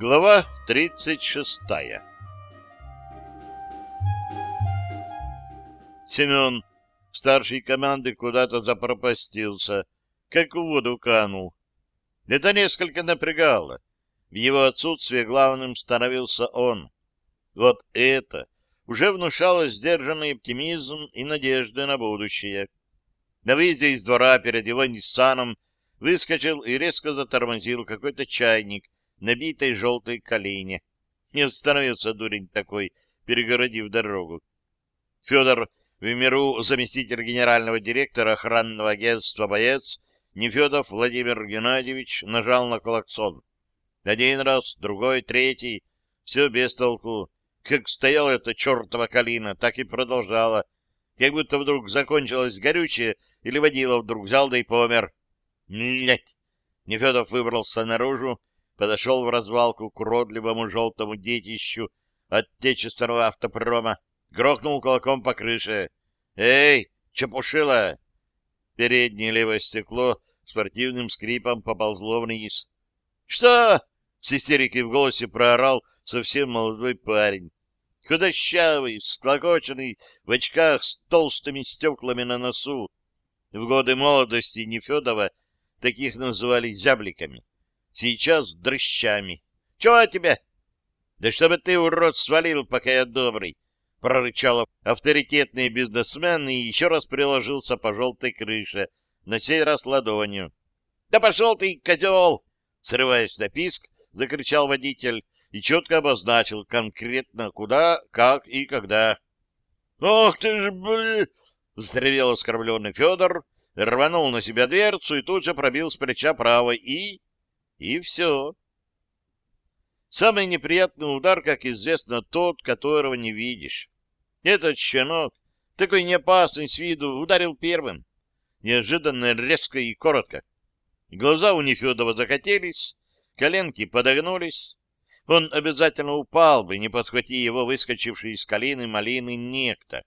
Глава 36 Семен, старший команды, куда-то запропастился, как в воду канул. Это несколько напрягало. В его отсутствие главным становился он. Вот это уже внушало сдержанный оптимизм и надежды на будущее. На выезде из двора перед его Ниссаном выскочил и резко затормозил какой-то чайник, набитой желтой калине. Не остановился дурень такой, перегородив дорогу. Федор в миру заместитель генерального директора охранного агентства «Боец» Нефедов Владимир Геннадьевич нажал на клаксон. Один раз, другой, третий. Все без толку. Как стояла эта чертова калина, так и продолжала. Как будто вдруг закончилось горючее, или водила вдруг взял да и помер. Нет. Нефедов выбрался наружу, подошел в развалку к уродливому желтому детищу отечественного автопрома, грохнул кулаком по крыше. «Эй, чепушила!» Переднее левое стекло спортивным скрипом поползло вниз. «Что?» — с истерикой в голосе проорал совсем молодой парень. Худощавый, склокоченный, в очках с толстыми стеклами на носу. В годы молодости Нефедова таких называли зябликами сейчас дрыщами. — Чего тебе? — Да чтобы ты, урод, свалил, пока я добрый, — прорычал авторитетный бизнесмен и еще раз приложился по желтой крыше, на сей раз ладонью. — Да пошел ты, козел! — срываясь на писк, закричал водитель и четко обозначил конкретно куда, как и когда. — Ох ты ж, блин! — взревел оскорбленный Федор, рванул на себя дверцу и тут же пробил с плеча правой и и все. Самый неприятный удар, как известно, тот, которого не видишь. Этот щенок, такой неопасный с виду, ударил первым. Неожиданно, резко и коротко. Глаза у Нефедова закатились, коленки подогнулись. Он обязательно упал бы, не подхвати его выскочивший из калины малины некто.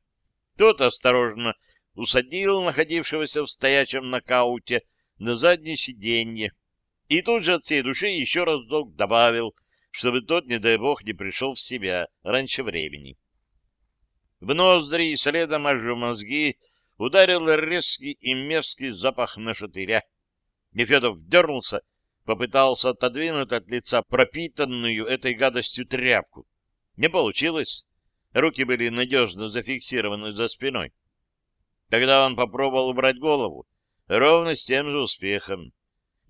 Тот осторожно усадил находившегося в стоячем нокауте на заднее сиденье, и тут же от всей души еще разок добавил, чтобы тот, не дай бог, не пришел в себя раньше времени. В ноздри, следом аж в мозги, ударил резкий и мерзкий запах на шатыря. Нефедов дернулся, попытался отодвинуть от лица пропитанную этой гадостью тряпку. Не получилось. Руки были надежно зафиксированы за спиной. Тогда он попробовал убрать голову, ровно с тем же успехом.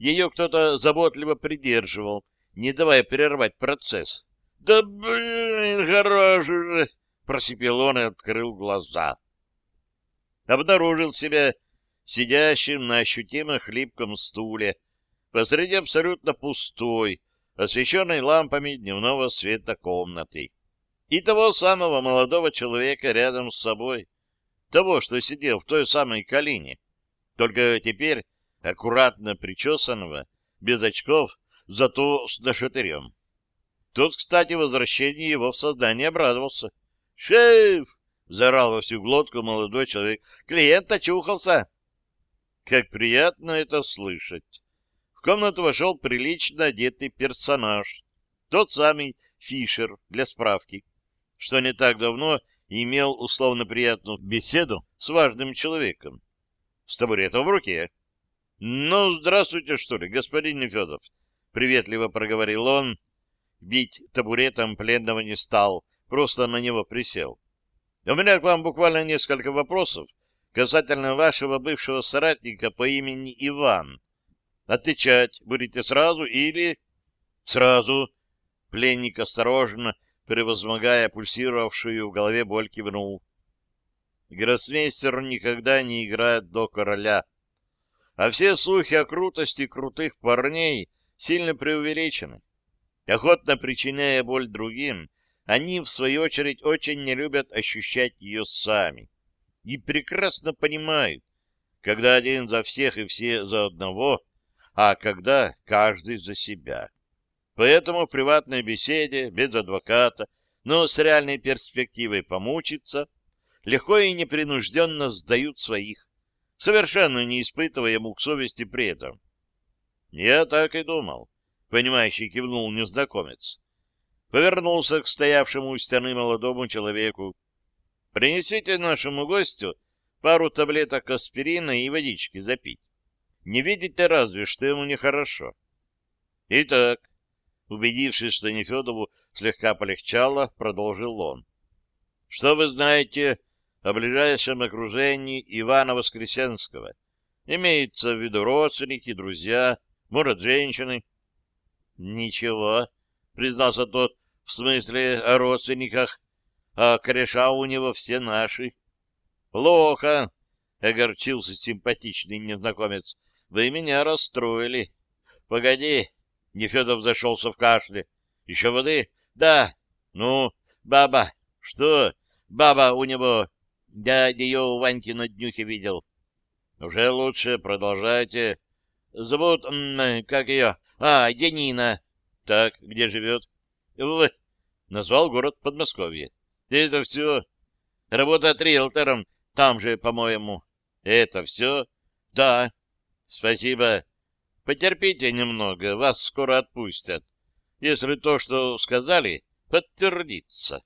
Ее кто-то заботливо придерживал, не давая прервать процесс. — Да блин, хорош уже! — просипел он и открыл глаза. Обнаружил себя сидящим на ощутимо хлипком стуле посреди абсолютно пустой, освещенной лампами дневного света комнаты. И того самого молодого человека рядом с собой, того, что сидел в той самой калине. Только теперь аккуратно причесанного, без очков, зато с нашатырем. Тот, кстати, возвращению его в сознание обрадовался. «Шеф!» — заорал во всю глотку молодой человек. «Клиент очухался!» Как приятно это слышать! В комнату вошел прилично одетый персонаж. Тот самый Фишер, для справки, что не так давно имел условно приятную беседу с важным человеком. С табуретом в руке. — Ну, здравствуйте, что ли, господин Нефедов, — приветливо проговорил он. Бить табуретом пленного не стал, просто на него присел. — У меня к вам буквально несколько вопросов касательно вашего бывшего соратника по имени Иван. Отвечать будете сразу или... — Сразу. Пленник осторожно, превозмогая пульсировавшую в голове боль, кивнул. Гроссмейстер никогда не играет до короля а все слухи о крутости крутых парней сильно преувеличены. Охотно причиняя боль другим, они, в свою очередь, очень не любят ощущать ее сами. И прекрасно понимают, когда один за всех и все за одного, а когда каждый за себя. Поэтому в приватной беседе, без адвоката, но с реальной перспективой помучиться, легко и непринужденно сдают своих, совершенно не испытывая мук совести при этом. Я так и думал. понимающий кивнул незнакомец. Повернулся к стоявшему у стены молодому человеку. Принесите нашему гостю пару таблеток аспирина и водички запить. Не видите разве, что ему нехорошо? Итак, убедившись, что Нефедову слегка полегчало, продолжил он. Что вы знаете о ближайшем окружении Ивана Воскресенского? Имеются в виду родственники, друзья, может, женщины? Ничего, признался тот, в смысле о родственниках, а кореша у него все наши. Плохо, огорчился симпатичный незнакомец. Вы меня расстроили. Погоди, Нефедов зашелся в кашле. Еще воды? Да. Ну, баба. Что? Баба у него. Дядя ее у Ваньки на днюхе видел. Уже лучше, продолжайте. Зовут, как ее? А, Денина. Так, где живет? В... Назвал город Подмосковье. Это все. Работает риэлтором там же, по-моему. Это все? Да. Спасибо. Потерпите немного, вас скоро отпустят. Если то, что сказали, подтвердится.